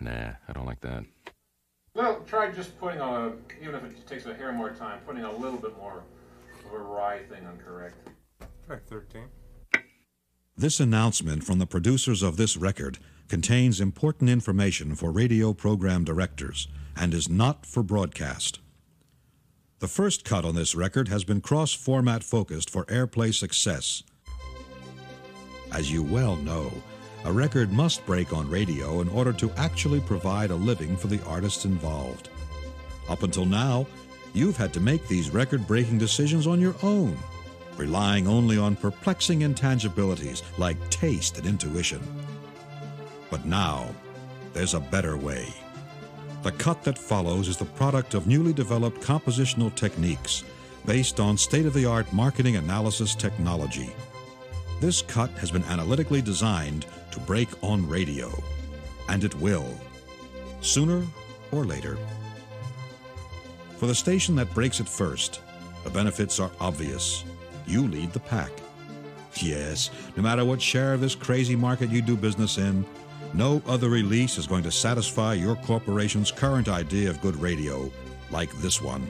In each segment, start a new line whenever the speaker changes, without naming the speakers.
Nah, I don't like that.
Well, try just putting a, even if it takes a hair more time, putting a little bit more of a wry thing on correct.
Try 13.
This announcement from the producers of this record contains important information for radio program directors and is not for broadcast. The first cut on this record has been cross format focused for airplay success. As you well know, a record must break on radio in order to actually provide a living for the artists involved. Up until now, you've had to make these record breaking decisions on your own, relying only on perplexing intangibilities like taste and intuition. But now, there's a better way. The cut that follows is the product of newly developed compositional techniques based on state of the art marketing analysis technology. This cut has been analytically designed to break on radio, and it will, sooner or later. For the station that breaks it first, the benefits are obvious. You lead the pack. Yes, no matter what share of this crazy market you do business in, no other release is going to satisfy your corporation's current idea of good radio like this one.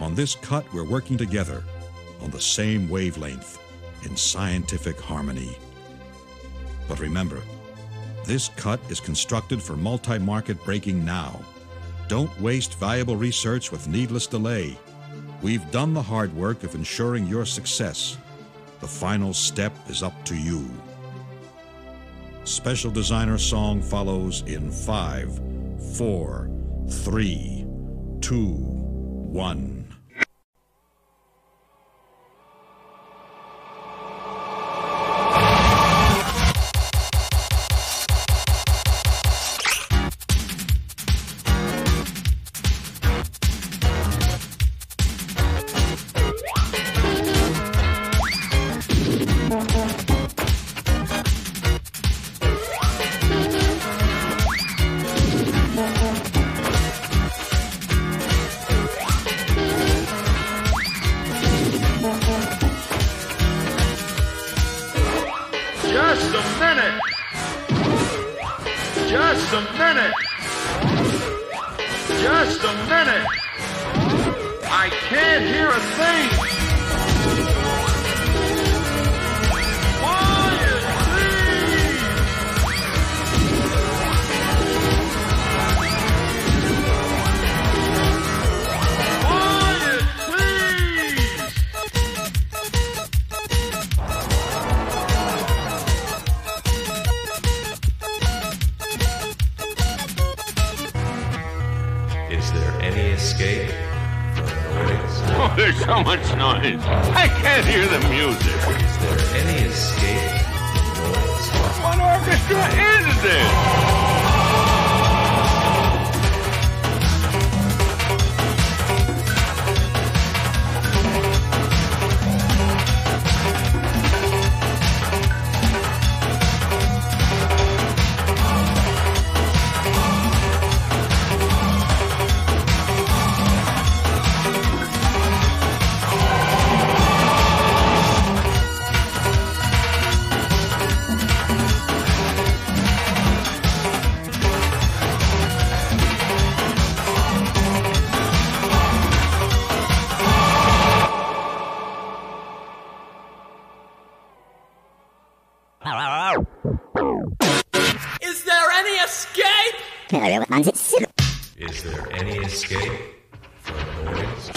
On this cut, we're working together on the same wavelength in scientific harmony. But remember, this cut is constructed for multi market breaking now. Don't waste valuable research with needless delay. We've done the hard work of ensuring your success. The final step is up to you. Special designer song follows in five, four, three, two, one.
Is there any escape? Is there any escape from noise?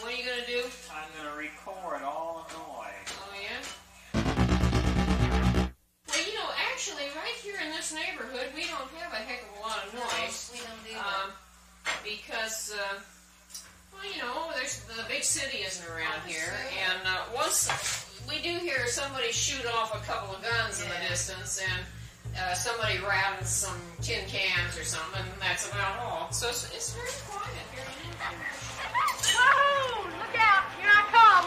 What
are you gonna do?
I'm gonna record all the noise.
Oh yeah. Well, you know, actually, right here in this neighborhood, we don't have a heck of a lot of noise.
We don't do
Um, because, uh, well, you know, there's the big city isn't around here, and uh, once we do hear somebody shoot off a couple of guns in the distance, and uh, somebody rattles some tin cans or something, and that's about all. So it's, it's very quiet here.
Whoa! Look out! Here I come!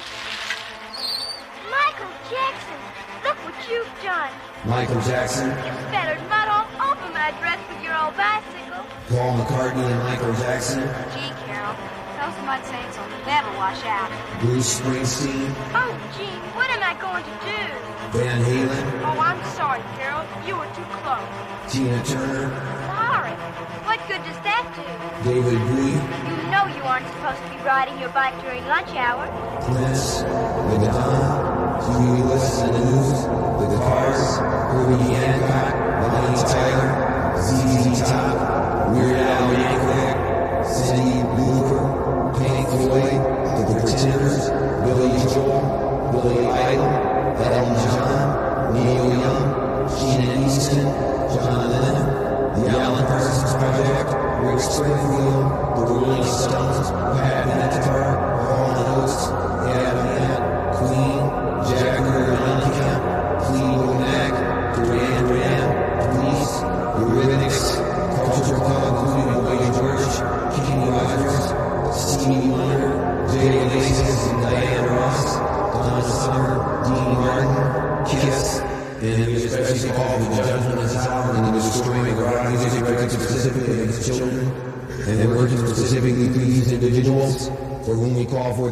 Michael Jackson! Look what you've done!
Michael Jackson,
You spattered mud all over my dress with your old bicycle.
Paul McCartney, and Michael Jackson.
Gee, Carol, so those mud saints will never wash out.
Bruce Springsteen,
Oh, Gene, what am I going to do?
Van Halen,
Oh, I'm sorry, Carol. You were too close.
Tina Turner,
Sorry. What good does that do?
David Bowie,
You know you aren't supposed to be riding your bike during lunch hour.
Prince, Madonna, Huey Lewis and the News, The Cars, Herbie Hancock, Bonnie Tyler,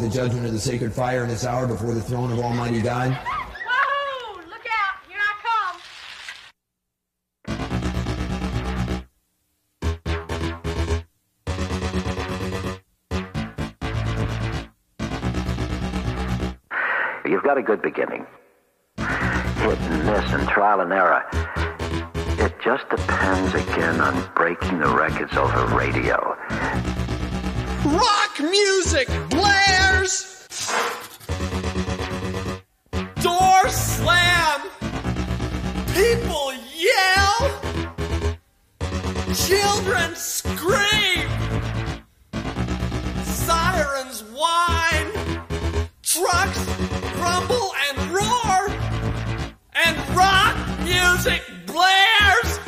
the judgment of the sacred fire in this hour before the throne of Almighty God.
Whoa! Look out! Here I come!
You've got a good beginning.
Rock music blares. Doors slam. People yell. Children scream. Sirens whine. Trucks rumble and roar. And rock music blares.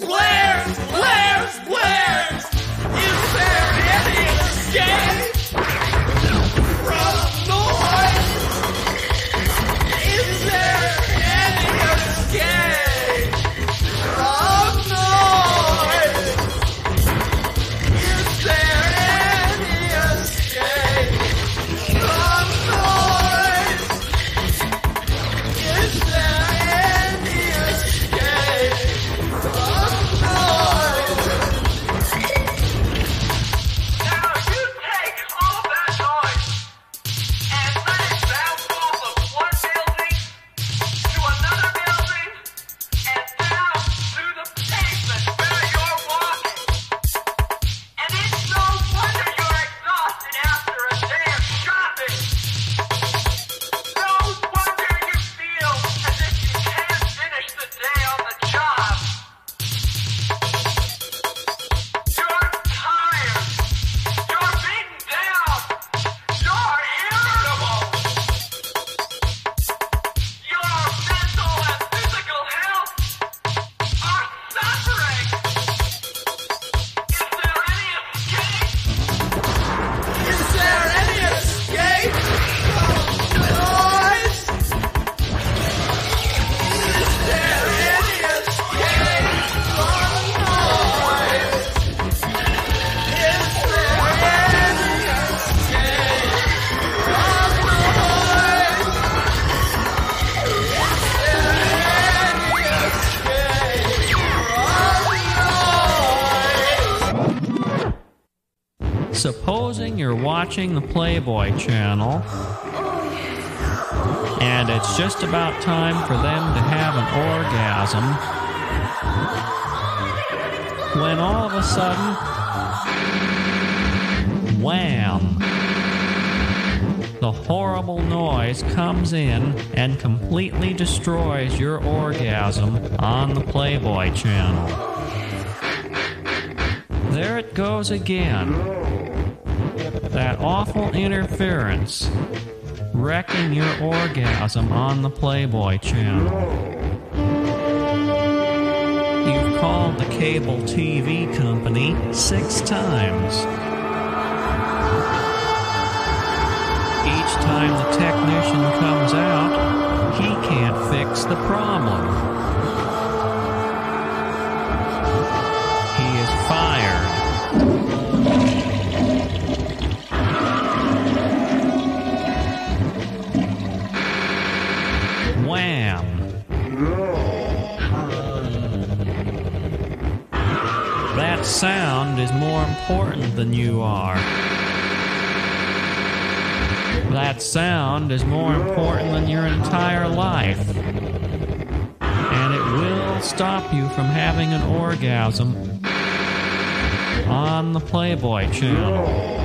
Blares, blares, blares.
Watching the Playboy channel, and it's just about time for them to have an orgasm, when all of a sudden, wham! The horrible noise comes in and completely destroys your orgasm on the Playboy channel. There it goes again. That awful interference wrecking your orgasm on the Playboy channel. You've called the cable TV company six times. Each time the technician comes out, he can't fix the problem. important than you are. That sound is more important than your entire life. And it will stop you from having an orgasm on the Playboy channel.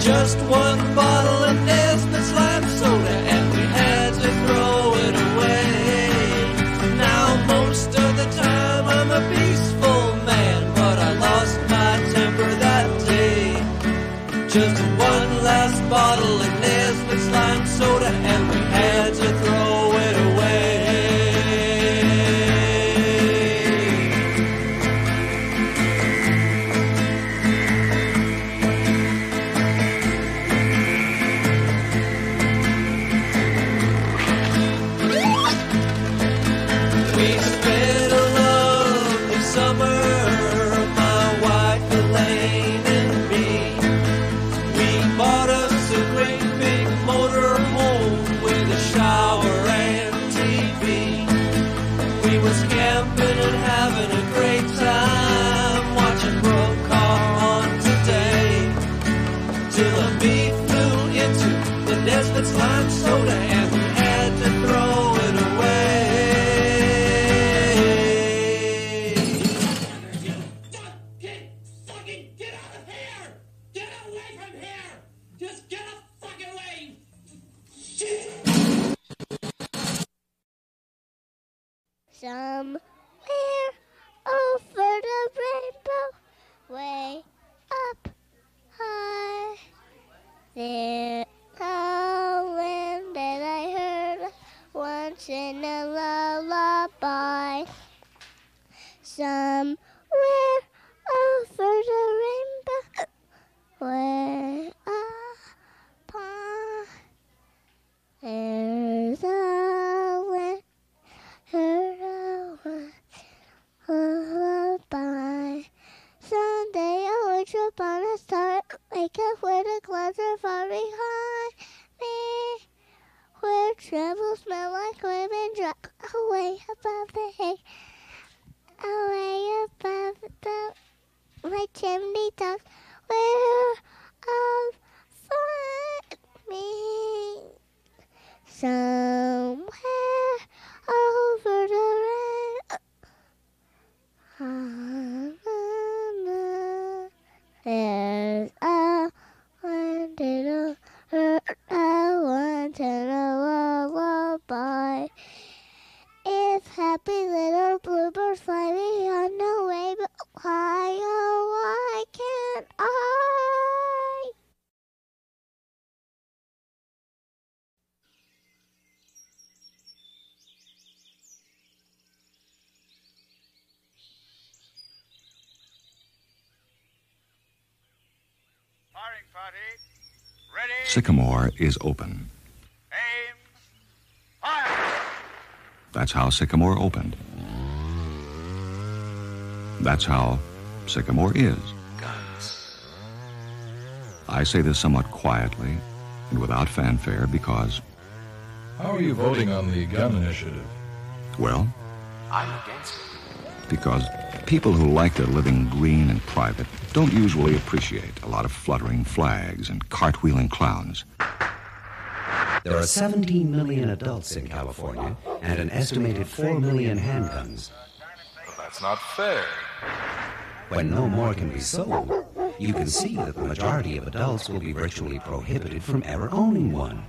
just one bottle and. day.
Sycamore is open.
Aim. Fire.
That's how Sycamore opened. That's how Sycamore is. Guns. I say this somewhat quietly and without fanfare because,
How are you voting on the gun initiative?
well,
I'm against it.
because people who like their living green and private don't usually appreciate a lot of fluttering flags and cartwheeling clowns.
There are 17 million adults in California and an estimated 4 million handguns.
But that's not fair.
When no more can be sold, you can see that the majority of adults will be virtually prohibited from ever owning one.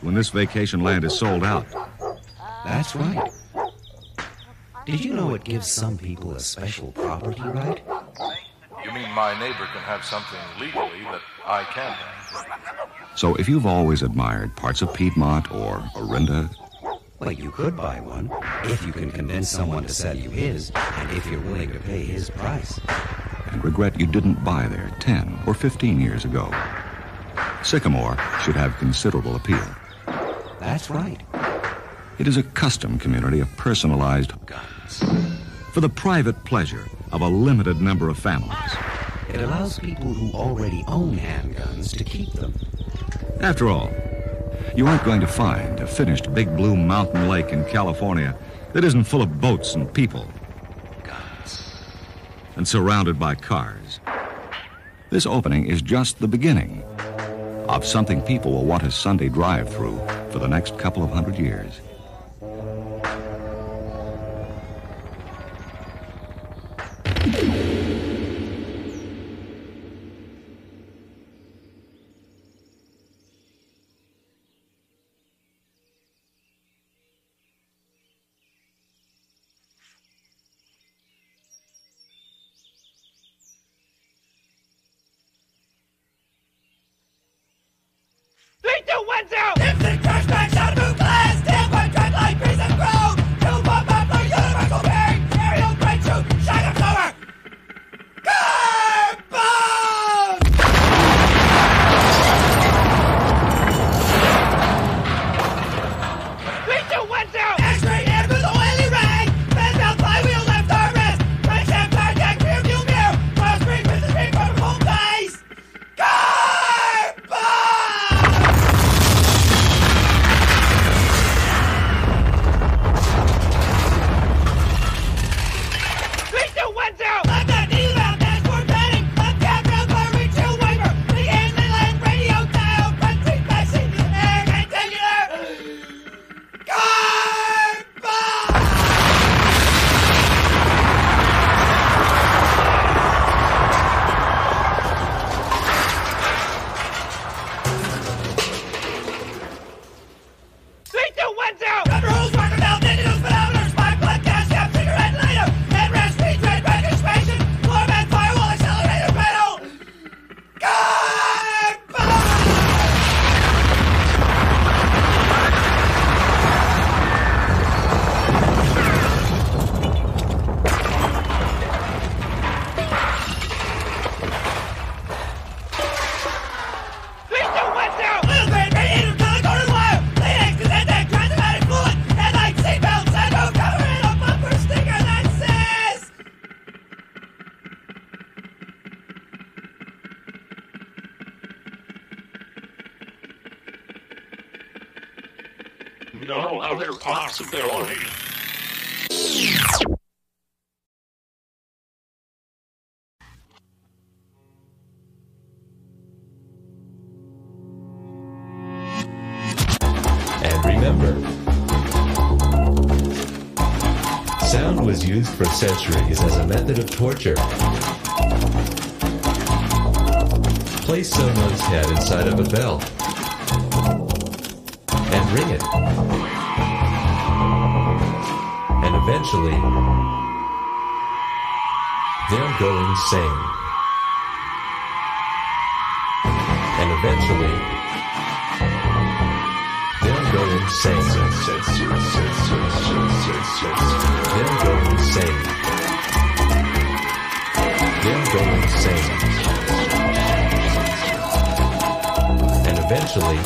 When this vacation land is sold out,
That's right. Did you know it gives some people a special property right?
You mean my neighbor can have something legally that I can't have?
so if you've always admired parts of Piedmont or Orinda,
Well, you could buy one if you can convince someone to sell you his and if you're willing to pay his price.
and regret you didn't buy there 10 or 15 years ago, Sycamore should have considerable appeal.
That's right.
It is a custom community of personalized guns for the private pleasure of a limited number of families.
It allows people who already own handguns to keep them.
After all, you aren't going to find a finished big blue mountain lake in California that isn't full of boats and people. And surrounded by cars. This opening is just the beginning of something people will want a Sunday drive through for the next couple of hundred years.
Centuries as a method of torture. Place someone's head inside of a bell and ring it. And eventually, they'll go insane. And eventually, They'll go insane. They'll go insane. They'll go insane. And eventually,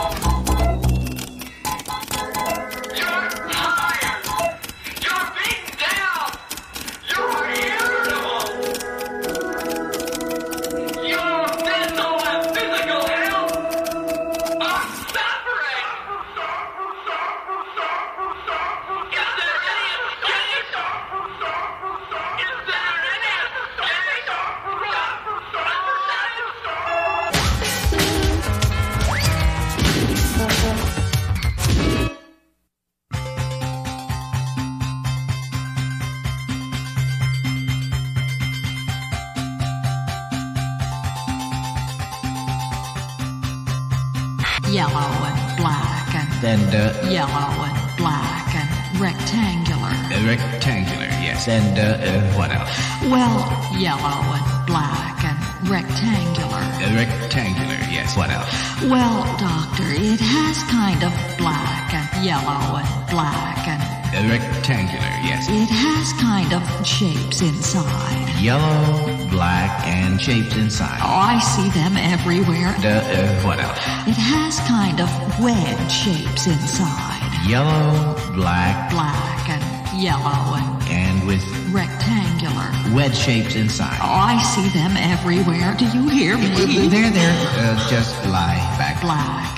Yellow and black and
And, uh,
yellow and black and rectangular.
uh, rectangular, yes. And, uh, uh, what else?
Well, yellow and black and rectangular.
Uh, rectangular, yes. What else?
Well, doctor, it has kind of black and yellow and black and
Uh, rectangular, yes.
it has kind of shapes inside.
Yellow, black, and shapes inside.
Oh, I see them everywhere.
Uh, uh, what else?
It has kind of wedge shapes inside.
Yellow, black,
Black and yellow and
and with
rectangular.
wedge shapes inside.
Oh, I see them everywhere. Do you hear me?
There, there. Uh, just lie back.
Black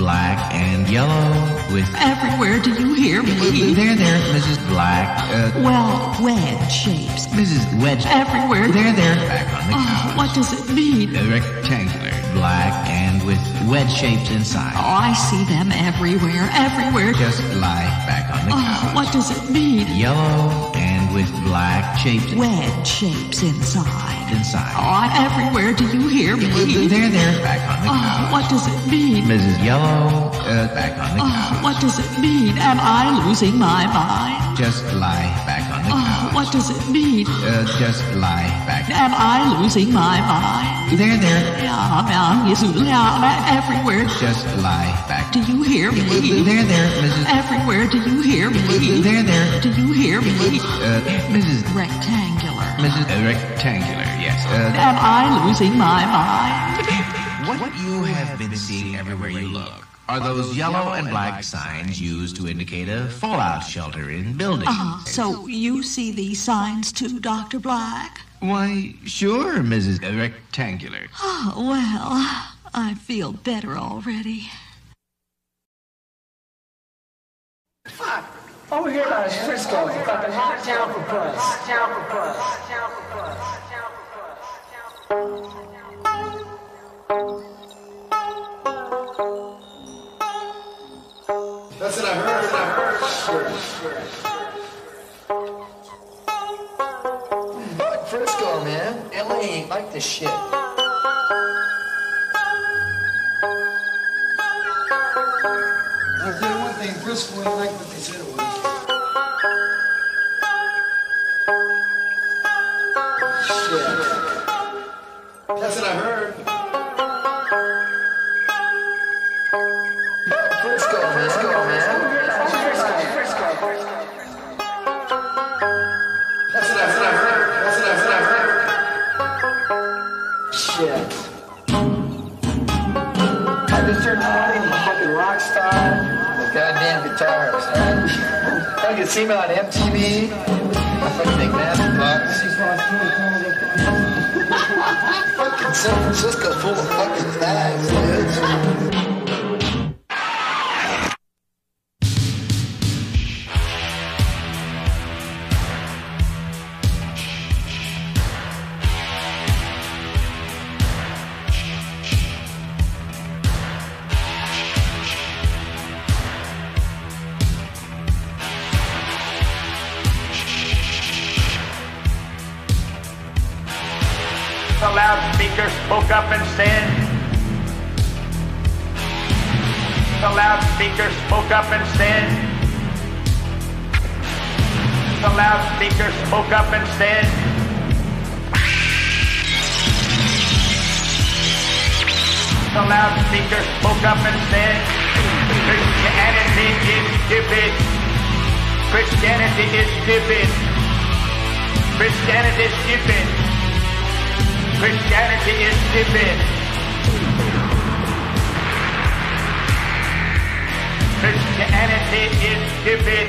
Black and yellow with.
everywhere. Do you hear me?
There, there, Mrs. Black. Uh,
Well, wedge shapes.
Mrs. Wedge.
Everywhere.
There, there. Back on the
Oh,
couch.
what does it mean?
Uh, rectangular, black, and with wedge shapes inside.
Oh, I see them everywhere. Everywhere.
Just lie back on the
Oh,
couch.
what does it mean?
Yellow with black shapes
Wedge shapes inside.
inside.
Oh, everywhere. Do you hear me?
There, there. Back on the
Oh, what does it mean?
Mrs. Yellow, uh, back on the
Oh,
couch.
what does it mean? Am I losing my mind?
Just lie back on the
Oh,
couch.
what does it mean?
Uh, just lie back.
Am I losing my mind?
There, there.
Yeah, yeah, everywhere.
Just lie back.
Do you hear me?
There, there, Mrs.
Everywhere. Do you hear me?
There, there.
Do you hear me?
Uh, Mrs.
Rectangular.
Mrs. Uh, rectangular, yes. Uh,
Am I losing my mind?
What you have been seeing everywhere you look are those yellow and black signs used to indicate a fallout shelter in buildings.
Ah, so you see these signs too, Dr. Black?
Why, sure, Mrs. Rectangular.
Oh, well, I feel better already.
Over here by Frisco, fucking hot town for puss. Hot town for puss. Hot town for puss. Hot town for puss.
That's what I heard. That's what I heard.
Fuck Frisco, man. LA ain't like this shit.
I'll tell you one thing, Frisco ain't like what they said it was. Shit. That's what I heard.
Frisco, man.
That's what I, heard. That's what I, heard.
Can see me on MTV. Fucking San Francisco full of fucking bags, dude.
The loudspeaker spoke up and said, Christianity is stupid. Christianity is stupid. Christianity is stupid. Christianity is stupid. Christianity is stupid.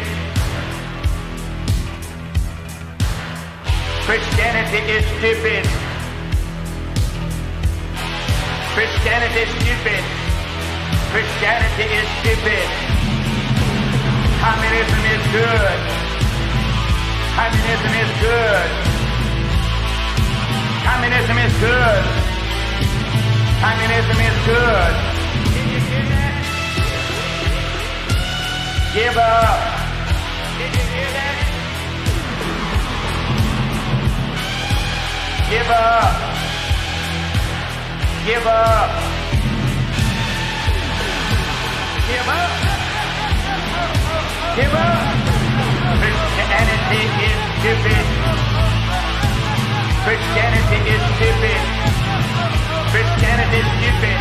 Christianity is stupid. Christianity is stupid. Christianity is stupid. Communism is good. Communism is good. Communism is good. Communism is good. Give up. Give up. Give up. Give up. Give up. Christianity is stupid. Christianity is stupid. Christianity is stupid.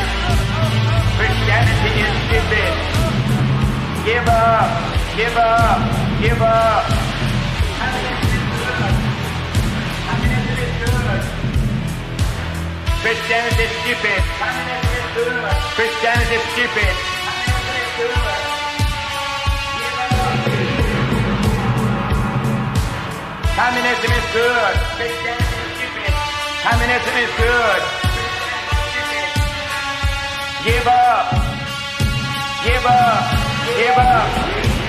Christianity is stupid. Give up. Give up. Give up. Christianity is stupid. Stupid. Communism is good. Communism is good. Give up. Give up. Give up.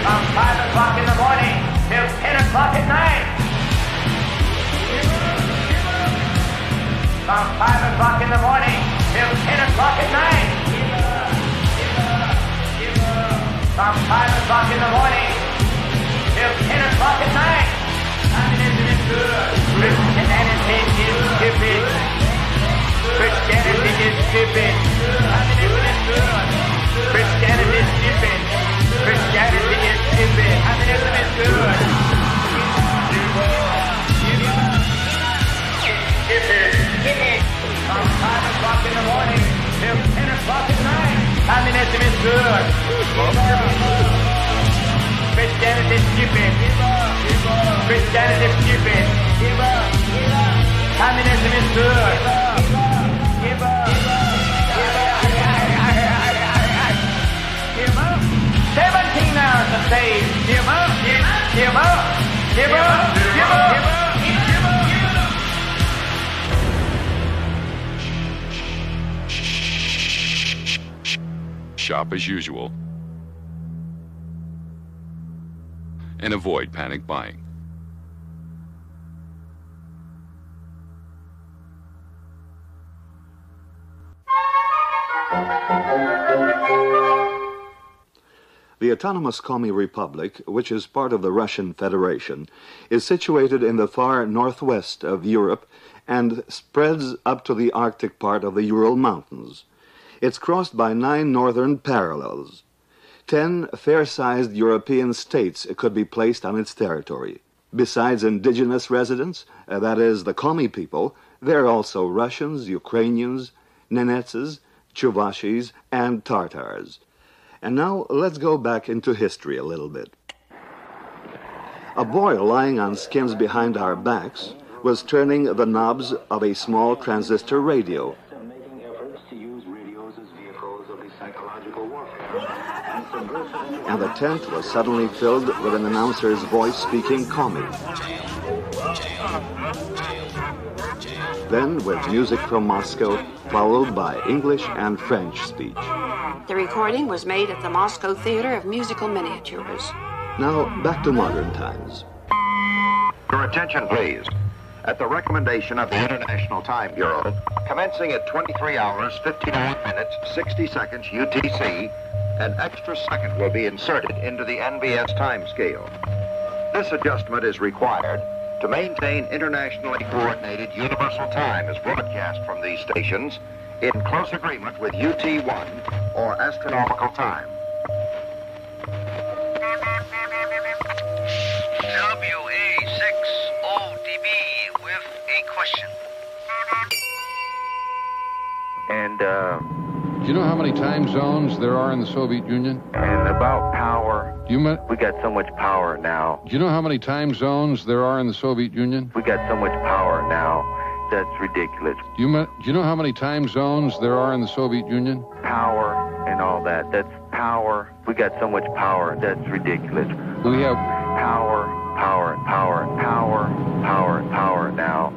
From 5 o'clock in the morning till 10 o'clock at night. From 5 o'clock in the morning till 10 o'clock at night. From 5 o'clock in the morning till 10 o'clock at night. Communism is good. Christianity is stupid. Christianity is stupid. Communism is good. Christianity is stupid. Christianity is stupid. Communism is good. The morning till 10 o'clock at night. Communism is good. Christianity is stupid. Christianity is stupid. Communism is good.
Shop as usual. And avoid panic buying.
The autonomous Komi Republic, which is part of the Russian Federation, is situated in the far northwest of Europe and spreads up to the Arctic part of the Ural Mountains. It's crossed by nine northern parallels. Ten fair-sized European states could be placed on its territory. Besides indigenous residents, uh, that is, the Komi people, there are also Russians, Ukrainians, Nenetses, Chuvashis, and Tartars. And now let's go back into history a little bit. A boy lying on skins behind our backs was turning the knobs of a small transistor radio. And the tent was suddenly filled with an announcer's voice speaking Komi. Then with music from Moscow, followed by English and French speech.
The recording was made at the Moscow Theater of Musical Miniatures.
Now back to modern times.
Your attention, please. At the recommendation of the International Time Bureau, commencing at 23 hours, 59 minutes, 60 seconds UTC, an extra second will be inserted into the NBS time scale. This adjustment is required To maintain internationally coordinated universal time as broadcast from these stations in close agreement with UT1 or astronomical time.
WA6ODB with a question.
And uh,
Do you know how many time zones there are in the Soviet Union?
and about power,
Do you, ma-
we got so much power now.
do you know how many time zones there are in the Soviet Union?
We got so much power now. That's ridiculous.
Do you, ma- do you know how many time zones there are in the Soviet Union?
Power and all that. That's power. We got so much power. That's ridiculous.
We have
power, power, power, power, power, power now.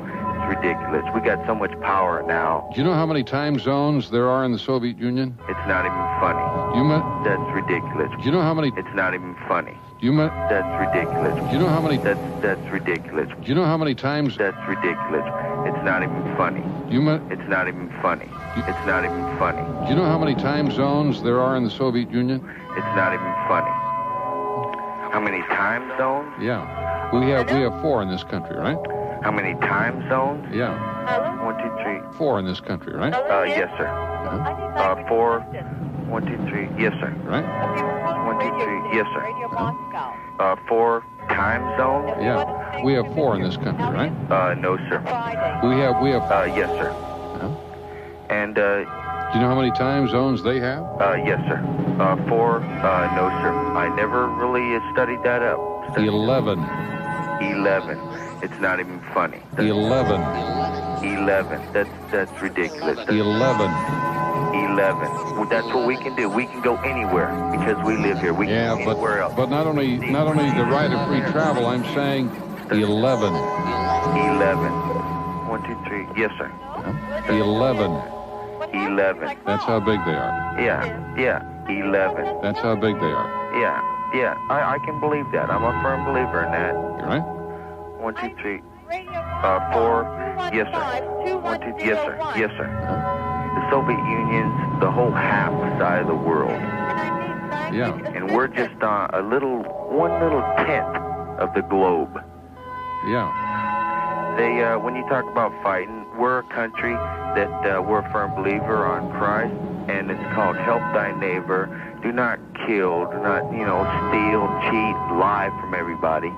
Ridiculous. We got so much power now.
Do you know how many time zones there are in the Soviet Union?
It's not even funny.
You, ma-
That's ridiculous.
do you know how many?
It's not even funny.
Do you, ma-
That's ridiculous.
do you know how many?
That's that's ridiculous.
Do you know how many times?
That's ridiculous. It's not even funny.
Do you, ma-
It's not even funny. It's not even funny.
do you know how many time zones there are in the Soviet Union?
It's not even funny. How many time zones?
Yeah, we have we have four in this country, right?
How many time zones?
Yeah,
One, two, three.
four in this country, right?
Uh, yes, sir. Uh, four. One, two, three. Yes, sir.
Right?
One, two, three. Yes, sir. Uh, four time zones?
Yeah, we have four in this country, right?
Uh, no, sir.
We have we have.
Uh, yes, sir. And, uh,
Do you know how many time zones they have?
uh, yes, sir. Uh, four. Uh, no, sir. I never really uh, studied that up.
Eleven.
Eleven. It's not even funny.
Eleven.
Eleven. That's that's ridiculous.
Eleven.
Eleven. Well, that's what we can do. We can go anywhere because we live here. We
Yeah,
can
but
anywhere else.
but not only not only the right of free travel. I'm saying eleven.
Eleven. One, two, three. Yes, sir.
Eleven.
Eleven.
That's how big they are.
Yeah. Yeah. Eleven.
That's how big they are.
Yeah. Yeah. I, I can believe that. I'm a firm believer in that.
Right?
One, two, three. Uh, four. Yes, sir. One, two. Yes, sir. Yes, sir. The Soviet Union's the whole half side of the world,
Yeah.
and we're just uh, a little, one little tenth of the globe.
Yeah.
They, uh, when you talk about fighting, we're a country that uh, we're a firm believer on Christ, and it's called help thy neighbor. Do not kill. Do not, you know, steal, cheat, lie from everybody.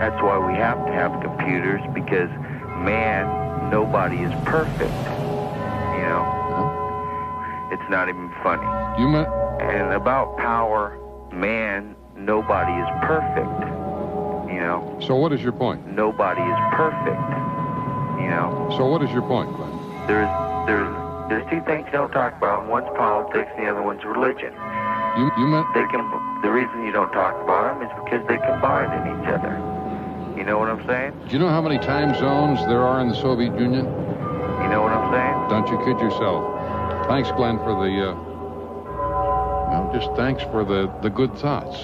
That's why we have to have computers because, man, nobody is perfect. You know, it's not even funny.
You ma-
And about power, man, nobody is perfect. You know,
So what is your point?
nobody is perfect. You know.
So what is your point, Glenn?
There's there's there's two things you don't talk about. One's politics, and the other one's religion.
You you meant
They can. The reason you don't talk about them is because they combine in each other. You know what I'm saying?
Do you know how many time zones there are in the Soviet Union?
You know what I'm saying?
Don't you kid yourself. Thanks, Glenn, for the. Uh, well, just thanks for the the good thoughts.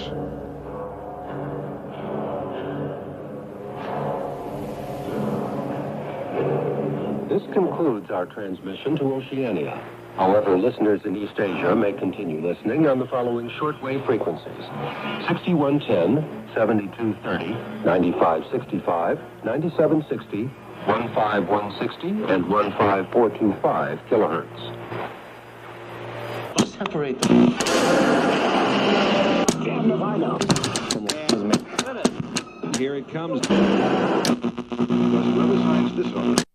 This concludes our transmission to Oceania. However, listeners in East Asia may continue listening on the following shortwave frequencies 6110, 7230, 9565, 9760, 15160, and 15425 kilohertz. Separate them.
Here it comes. Whoever signs this one.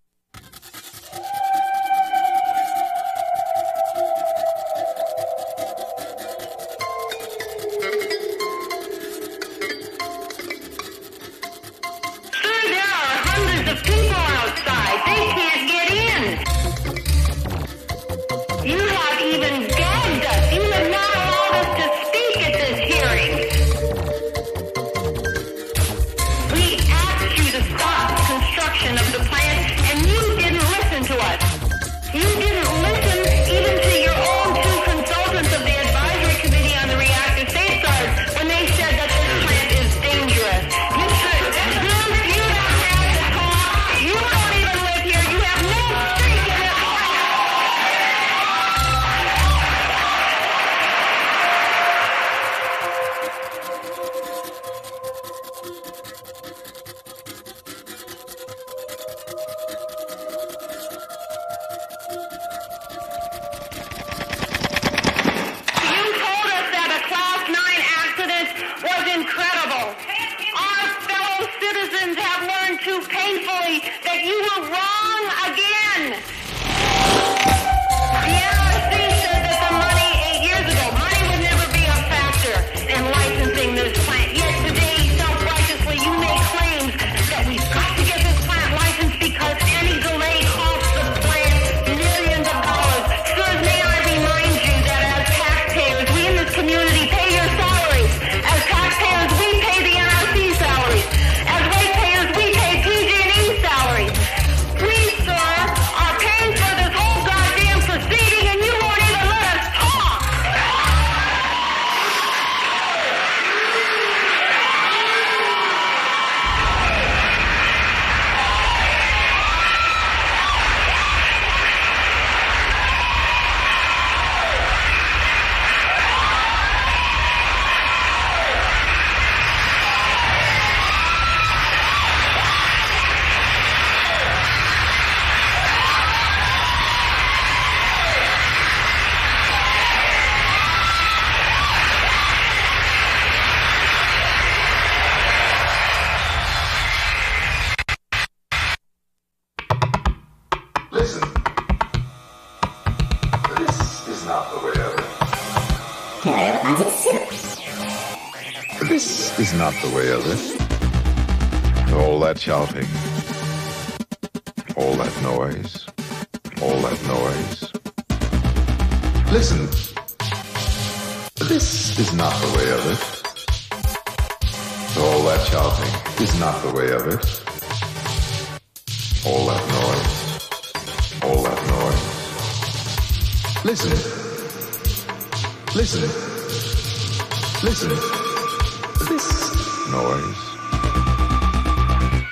Noise.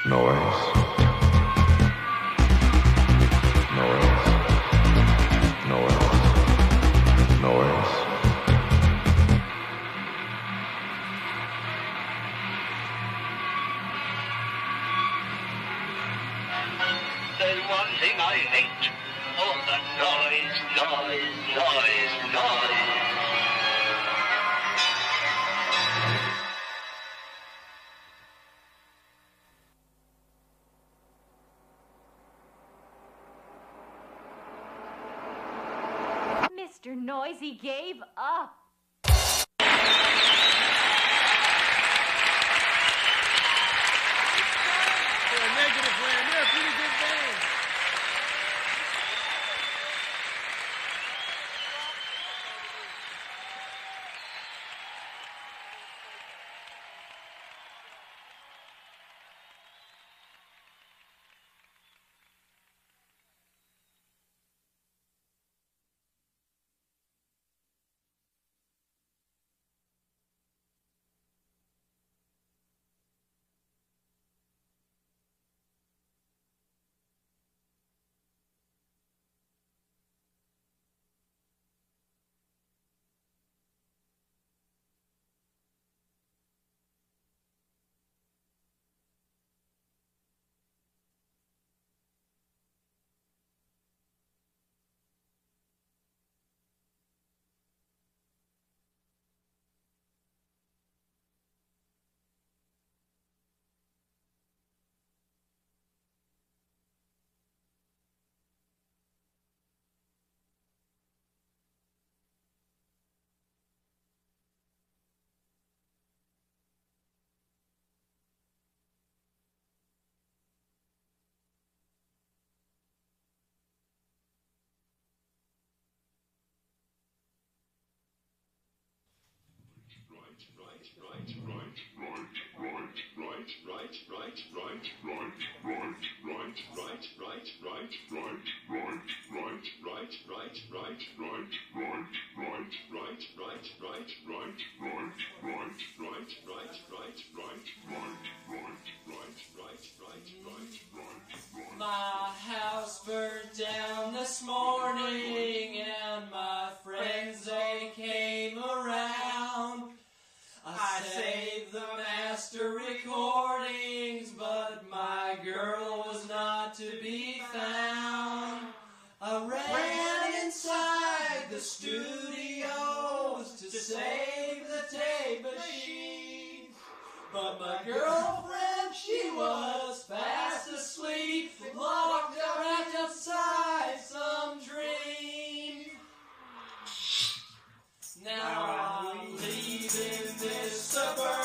Noise. My house burned down this
morning. to save the
tape
machine. But my girlfriend, she was fast asleep, locked
right outside some dream. Now I'm leaving this suburb.